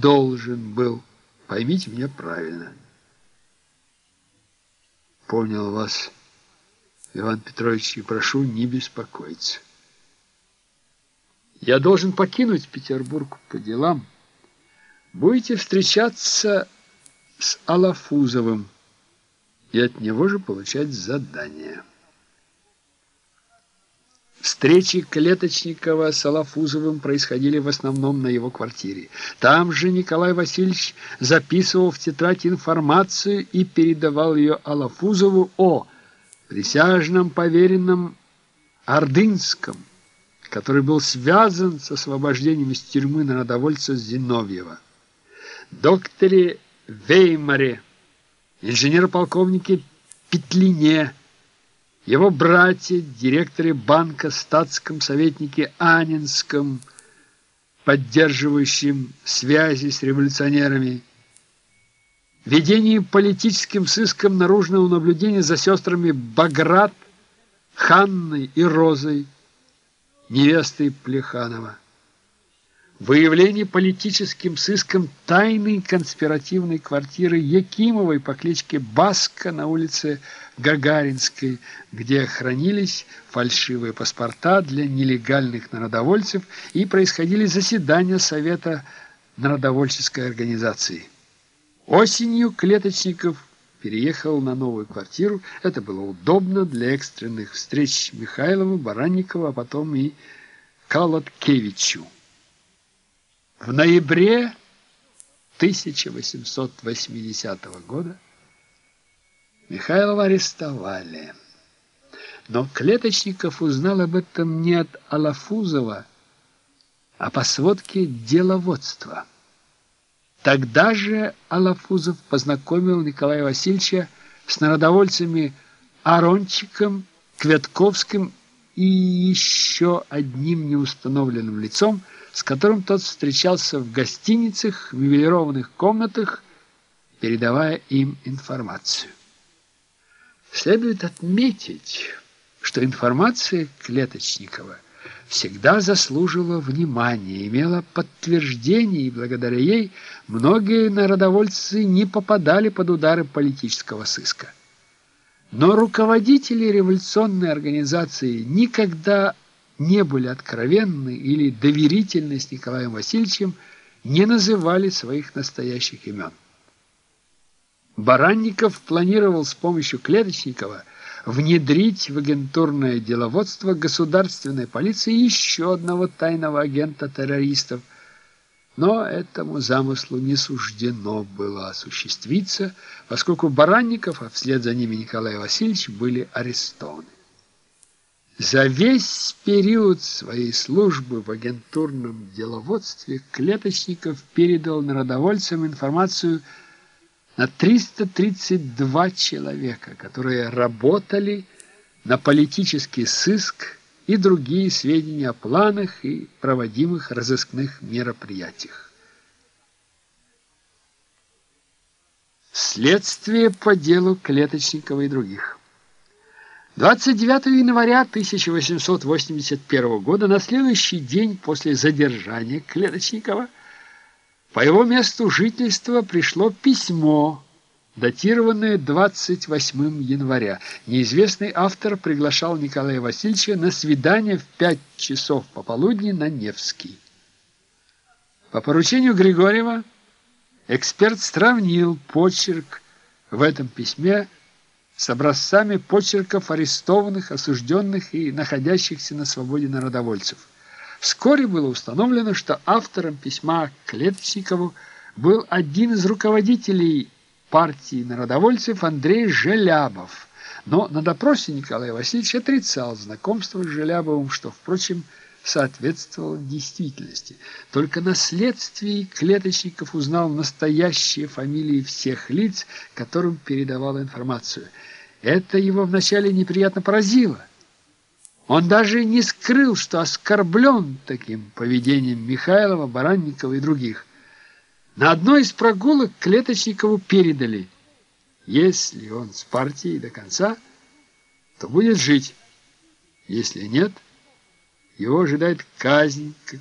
должен был. Поймите меня правильно. Понял вас, Иван Петрович, и прошу не беспокоиться. Я должен покинуть Петербург по делам. Будете встречаться с Алафузовым и от него же получать задание. Встречи Клеточникова с Алафузовым происходили в основном на его квартире. Там же Николай Васильевич записывал в тетрадь информацию и передавал ее Алафузову о присяжном поверенном Ордынском, который был связан с освобождением из тюрьмы народовольца Зиновьева, докторе Веймаре, инженер-полковнике Петлине, его братья, директоры банка, статском советнике Анинском, поддерживающим связи с революционерами, ведении политическим сыском наружного наблюдения за сестрами Баграт, Ханной и Розой, невестой Плеханова выявление политическим сыском тайной конспиративной квартиры Якимовой по кличке Баска на улице Гагаринской, где хранились фальшивые паспорта для нелегальных народовольцев и происходили заседания Совета народовольческой организации. Осенью Клеточников переехал на новую квартиру. Это было удобно для экстренных встреч Михайлова, Баранникова, а потом и Калаткевичу. В ноябре 1880 года Михайлова арестовали. Но Клеточников узнал об этом не от Алафузова, а по сводке деловодства. Тогда же Алафузов познакомил Николая Васильевича с народовольцами Арончиком, Квятковским и еще одним неустановленным лицом – с которым тот встречался в гостиницах, в ювелированных комнатах, передавая им информацию. Следует отметить, что информация Клеточникова всегда заслуживала внимания, имела подтверждение, и благодаря ей многие народовольцы не попадали под удары политического сыска. Но руководители революционной организации никогда не были откровенны или доверительны с Николаем Васильевичем, не называли своих настоящих имен. Баранников планировал с помощью Клеточникова внедрить в агентурное деловодство государственной полиции еще одного тайного агента террористов, но этому замыслу не суждено было осуществиться, поскольку Баранников, а вслед за ними Николай Васильевич, были арестованы. За весь период своей службы в агентурном деловодстве Клеточников передал народовольцам информацию на 332 человека, которые работали на политический сыск и другие сведения о планах и проводимых разыскных мероприятиях. Следствие по делу Клеточникова и других. 29 января 1881 года, на следующий день после задержания Клеточникова, по его месту жительства пришло письмо, датированное 28 января. Неизвестный автор приглашал Николая Васильевича на свидание в 5 часов пополудни на Невский. По поручению Григорьева эксперт сравнил почерк в этом письме с образцами почерков арестованных, осужденных и находящихся на свободе народовольцев. Вскоре было установлено, что автором письма Клеточникову был один из руководителей партии народовольцев Андрей Желябов. Но на допросе Николай Васильевич отрицал знакомство с Желябовым, что, впрочем, соответствовало действительности. Только на следствии Клеточников узнал настоящие фамилии всех лиц, которым передавал информацию. Это его вначале неприятно поразило. Он даже не скрыл, что оскорблен таким поведением Михайлова, Баранникова и других. На одной из прогулок Клеточникову передали, если он с партией до конца, то будет жить, если нет – его ожидает казнь,